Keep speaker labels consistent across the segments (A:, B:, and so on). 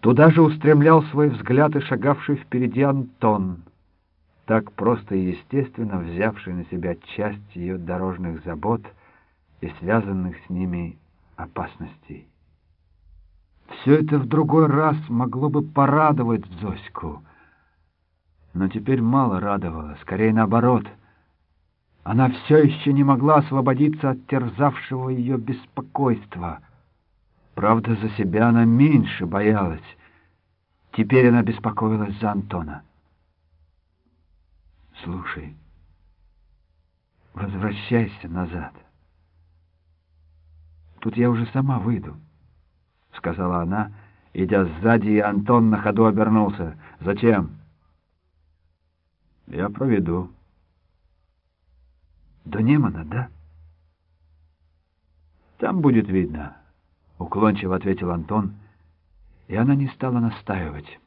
A: Туда же устремлял свой взгляд и шагавший впереди Антон, так просто и естественно взявший на себя часть ее дорожных забот и связанных с ними опасностей. Все это в другой раз могло бы порадовать Зоську, но теперь мало радовало, скорее наоборот. Она все еще не могла освободиться от терзавшего ее беспокойства. Правда, за себя она меньше боялась. Теперь она беспокоилась за Антона. «Слушай, возвращайся назад. Тут я уже сама выйду». — сказала она, идя сзади, и Антон на ходу обернулся. «Зачем?» «Я проведу». «До Немана, да?» «Там будет видно», — уклончиво ответил Антон, и она не стала настаивать.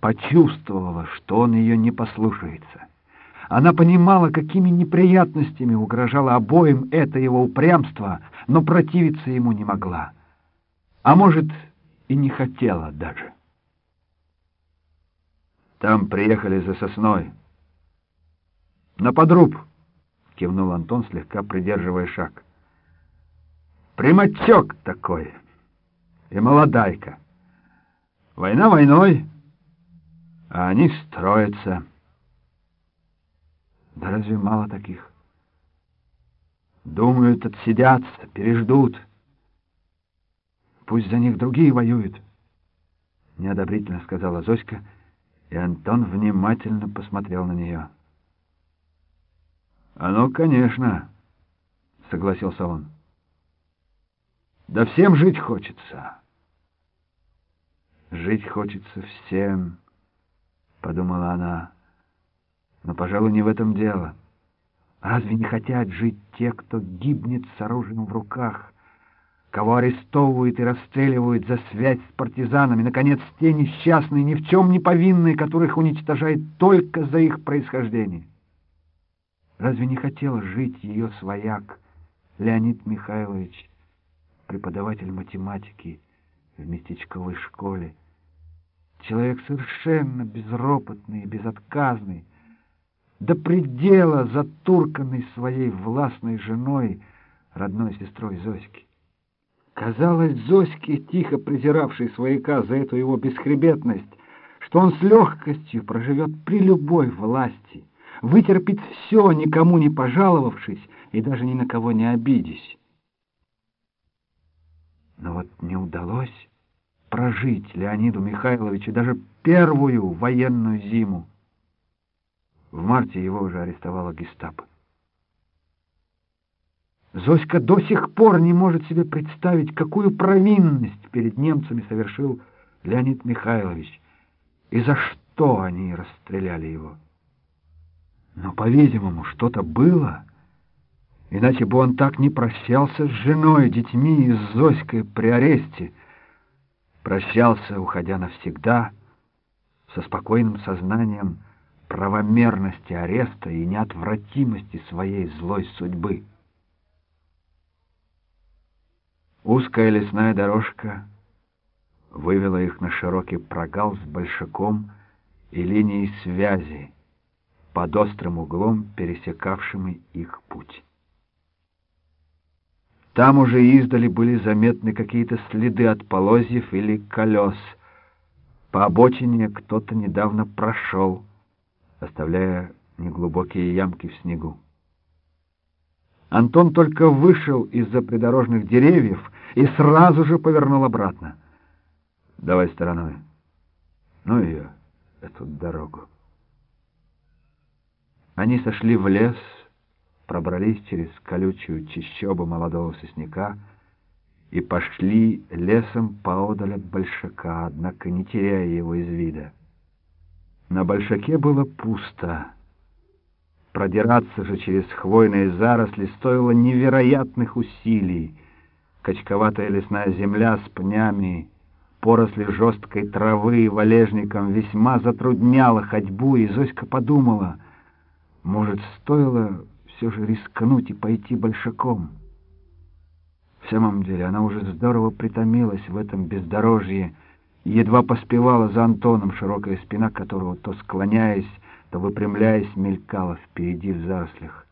A: Почувствовала, что он ее не послушается. Она понимала, какими неприятностями угрожало обоим это его упрямство, но противиться ему не могла а может, и не хотела даже. Там приехали за сосной. На подруб, кивнул Антон, слегка придерживая шаг. Примачок такой. И молодайка. Война войной, а они строятся. Да разве мало таких? Думают, отсидятся, переждут. Пусть за них другие воюют. Неодобрительно сказала Зоська, и Антон внимательно посмотрел на нее. «А ну, конечно», — согласился он. «Да всем жить хочется». «Жить хочется всем», — подумала она. «Но, пожалуй, не в этом дело. Разве не хотят жить те, кто гибнет с оружием в руках?» кого арестовывают и расстреливают за связь с партизанами, наконец, те несчастные, ни в чем не повинные, которых уничтожают только за их происхождение. Разве не хотел жить ее свояк Леонид Михайлович, преподаватель математики в местечковой школе, человек совершенно безропотный и безотказный, до предела затурканный своей властной женой, родной сестрой Зоськи. Казалось Зоське, тихо презиравшей свояка за эту его бесхребетность, что он с легкостью проживет при любой власти, вытерпит все, никому не пожаловавшись и даже ни на кого не обидясь. Но вот не удалось прожить Леониду Михайловичу даже первую военную зиму. В марте его уже арестовала гестапо. Зоська до сих пор не может себе представить, какую провинность перед немцами совершил Леонид Михайлович, и за что они расстреляли его. Но, по-видимому, что-то было, иначе бы он так не прощался с женой, детьми и с Зоськой при аресте. Прощался, уходя навсегда, со спокойным сознанием правомерности ареста и неотвратимости своей злой судьбы. Узкая лесная дорожка вывела их на широкий прогал с большаком и линией связи, под острым углом пересекавшими их путь. Там уже издали были заметны какие-то следы от полозьев или колес. По обочине кто-то недавно прошел, оставляя неглубокие ямки в снегу. Антон только вышел из-за придорожных деревьев и сразу же повернул обратно. «Давай стороной. Ну ее, эту дорогу». Они сошли в лес, пробрались через колючую чащобу молодого сосняка и пошли лесом поодаль от большака, однако не теряя его из вида. На большаке было пусто. Продираться же через хвойные заросли стоило невероятных усилий. Качковатая лесная земля с пнями, поросли жесткой травы и валежником весьма затрудняла ходьбу, и Зоська подумала, может, стоило все же рискнуть и пойти большаком. В самом деле она уже здорово притомилась в этом бездорожье, едва поспевала за Антоном, широкая спина которого, то склоняясь, то выпрямляясь, мелькала впереди в зарослях.